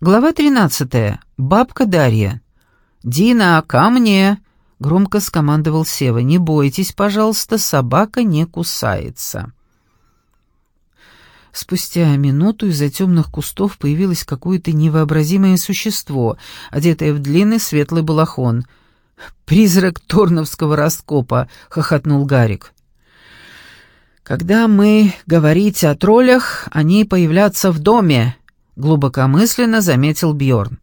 Глава 13. Бабка Дарья. «Дина, ко мне!» — громко скомандовал Сева. «Не бойтесь, пожалуйста, собака не кусается». Спустя минуту из-за темных кустов появилось какое-то невообразимое существо, одетое в длинный светлый балахон. «Призрак Торновского раскопа!» — хохотнул Гарик. «Когда мы говорить о троллях, они появляются в доме», глубокомысленно заметил Бьорн.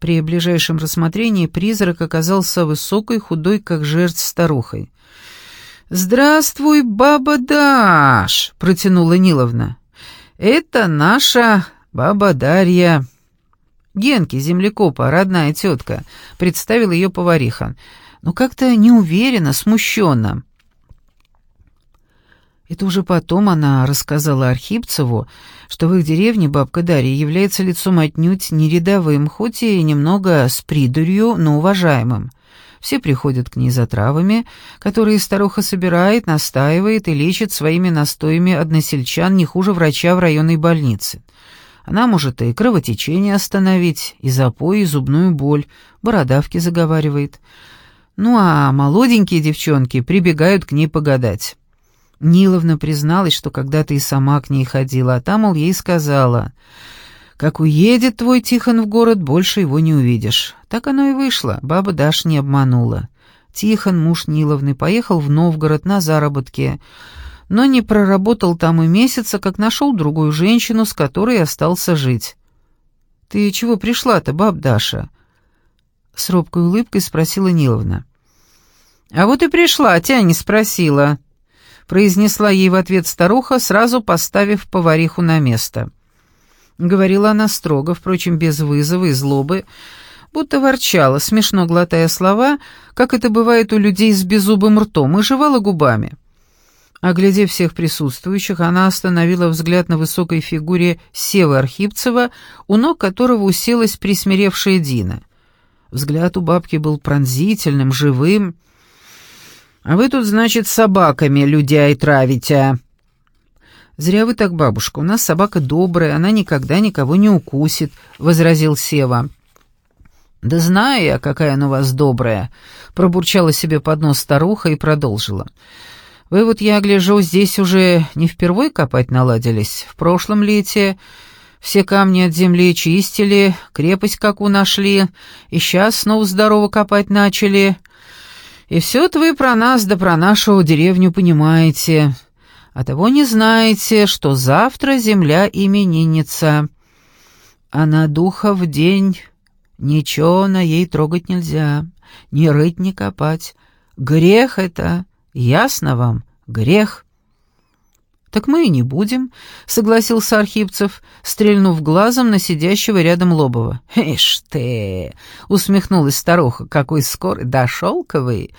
При ближайшем рассмотрении призрак оказался высокой, худой, как жертв старухой. «Здравствуй, баба Даш!» — протянула Ниловна. «Это наша баба Дарья». Генки, землекопа, родная тетка, представил ее повариха. Но как-то неуверенно, смущенно. Это уже потом она рассказала Архипцеву, что в их деревне бабка Дарья является лицом отнюдь не рядовым, хоть и немного с придурью, но уважаемым. Все приходят к ней за травами, которые старуха собирает, настаивает и лечит своими настоями односельчан не хуже врача в районной больнице. Она может и кровотечение остановить, и запой, и зубную боль, бородавки заговаривает. Ну а молоденькие девчонки прибегают к ней погадать. Ниловна призналась, что когда-то и сама к ней ходила, а там, мол, ей сказала, «Как уедет твой Тихон в город, больше его не увидишь». Так оно и вышло, баба Даш не обманула. Тихон, муж Ниловны, поехал в Новгород на заработки, но не проработал там и месяца, как нашел другую женщину, с которой остался жить. «Ты чего пришла-то, баб Даша?» С робкой улыбкой спросила Ниловна. «А вот и пришла, тебя не спросила», произнесла ей в ответ старуха, сразу поставив повариху на место. Говорила она строго, впрочем, без вызова и злобы, будто ворчала, смешно глотая слова, как это бывает у людей с беззубым ртом, и жевала губами. Оглядев всех присутствующих, она остановила взгляд на высокой фигуре Севы Архипцева, у ног которого уселась присмиревшая Дина. Взгляд у бабки был пронзительным, живым, «А вы тут, значит, собаками людей травите». «Зря вы так, бабушка. У нас собака добрая, она никогда никого не укусит», — возразил Сева. «Да знаю я, какая она у вас добрая», — пробурчала себе под нос старуха и продолжила. «Вы вот, я гляжу, здесь уже не впервой копать наладились. В прошлом лете все камни от земли чистили, крепость какую нашли, и сейчас снова здорово копать начали. И все-то вы про нас да про нашу деревню понимаете, а того не знаете, что завтра земля именинница, а на духа в день ничего на ей трогать нельзя, ни рыть, ни копать. Грех это, ясно вам, грех. «Так мы и не будем», — согласился Архипцев, стрельнув глазом на сидящего рядом Лобова. «Ишь ты!» — усмехнулась старуха. «Какой скорый, да шелковый!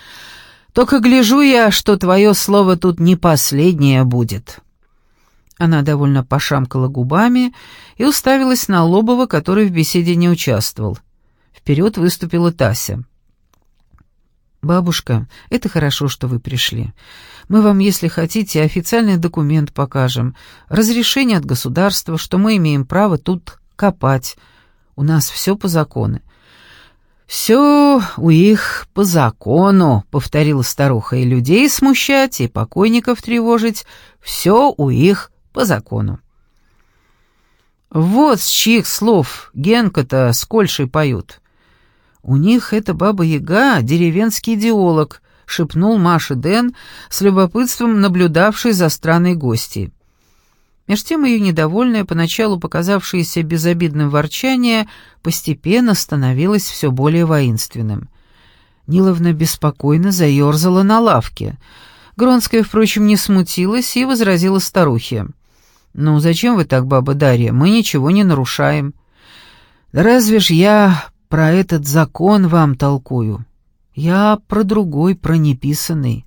Только гляжу я, что твое слово тут не последнее будет». Она довольно пошамкала губами и уставилась на Лобова, который в беседе не участвовал. Вперед выступила Тася. «Бабушка, это хорошо, что вы пришли. Мы вам, если хотите, официальный документ покажем. Разрешение от государства, что мы имеем право тут копать. У нас все по закону». «Все у их по закону», — повторила старуха, — «и людей смущать, и покойников тревожить. Все у их по закону». «Вот с чьих слов Генка-то с Кольшей поют». «У них эта баба-яга — деревенский идеолог», — шепнул Маша Дэн, с любопытством наблюдавший за странной гостьей. Меж тем ее недовольное, поначалу показавшееся безобидным ворчание, постепенно становилось все более воинственным. Ниловна беспокойно заерзала на лавке. Гронская, впрочем, не смутилась и возразила старухе. «Ну, зачем вы так, баба Дарья? Мы ничего не нарушаем». «Да разве ж я про этот закон вам толкую. Я про другой, про неписанный.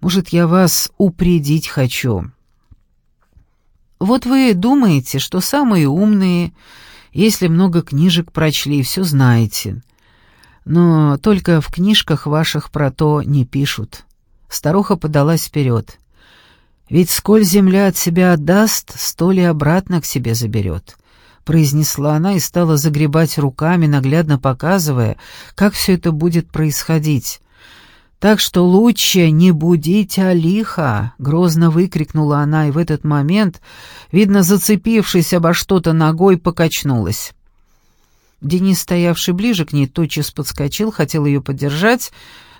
Может, я вас упредить хочу. Вот вы думаете, что самые умные, если много книжек прочли, все знаете. Но только в книжках ваших про то не пишут. Старуха подалась вперед. Ведь сколь земля от себя отдаст, столь и обратно к себе заберет. Произнесла она и стала загребать руками, наглядно показывая, как все это будет происходить. «Так что лучше не будить Алиха!» — грозно выкрикнула она, и в этот момент, видно, зацепившись обо что-то ногой, покачнулась. Денис, стоявший ближе к ней, тотчас подскочил, хотел ее поддержать,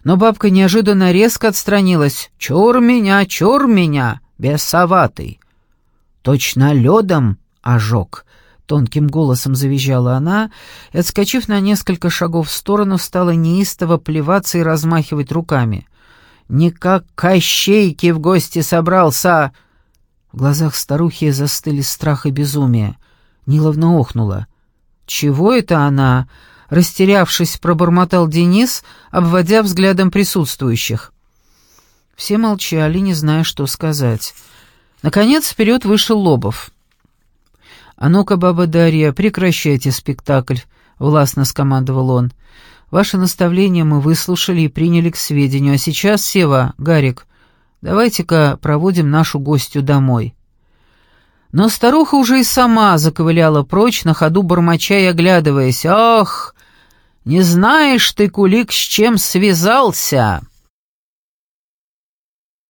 но бабка неожиданно резко отстранилась. «Чур меня, чур меня, бесоватый!» «Точно ледом ожог!» — тонким голосом завизжала она, и, отскочив на несколько шагов в сторону, стала неистово плеваться и размахивать руками. «Не как Кощейки в гости собрался!» В глазах старухи застыли страх и безумие. Ниловна охнула. «Чего это она?» — растерявшись, пробормотал Денис, обводя взглядом присутствующих. Все молчали, не зная, что сказать. Наконец вперед вышел Лобов. «А ну-ка, баба Дарья, прекращайте спектакль», — властно скомандовал он. «Ваше наставление мы выслушали и приняли к сведению, а сейчас, Сева, Гарик, давайте-ка проводим нашу гостью домой». Но старуха уже и сама заковыляла прочь, на ходу бормоча и оглядываясь. «Ах, не знаешь ты, Кулик, с чем связался?»